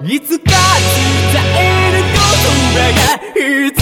いつか伝えることが必要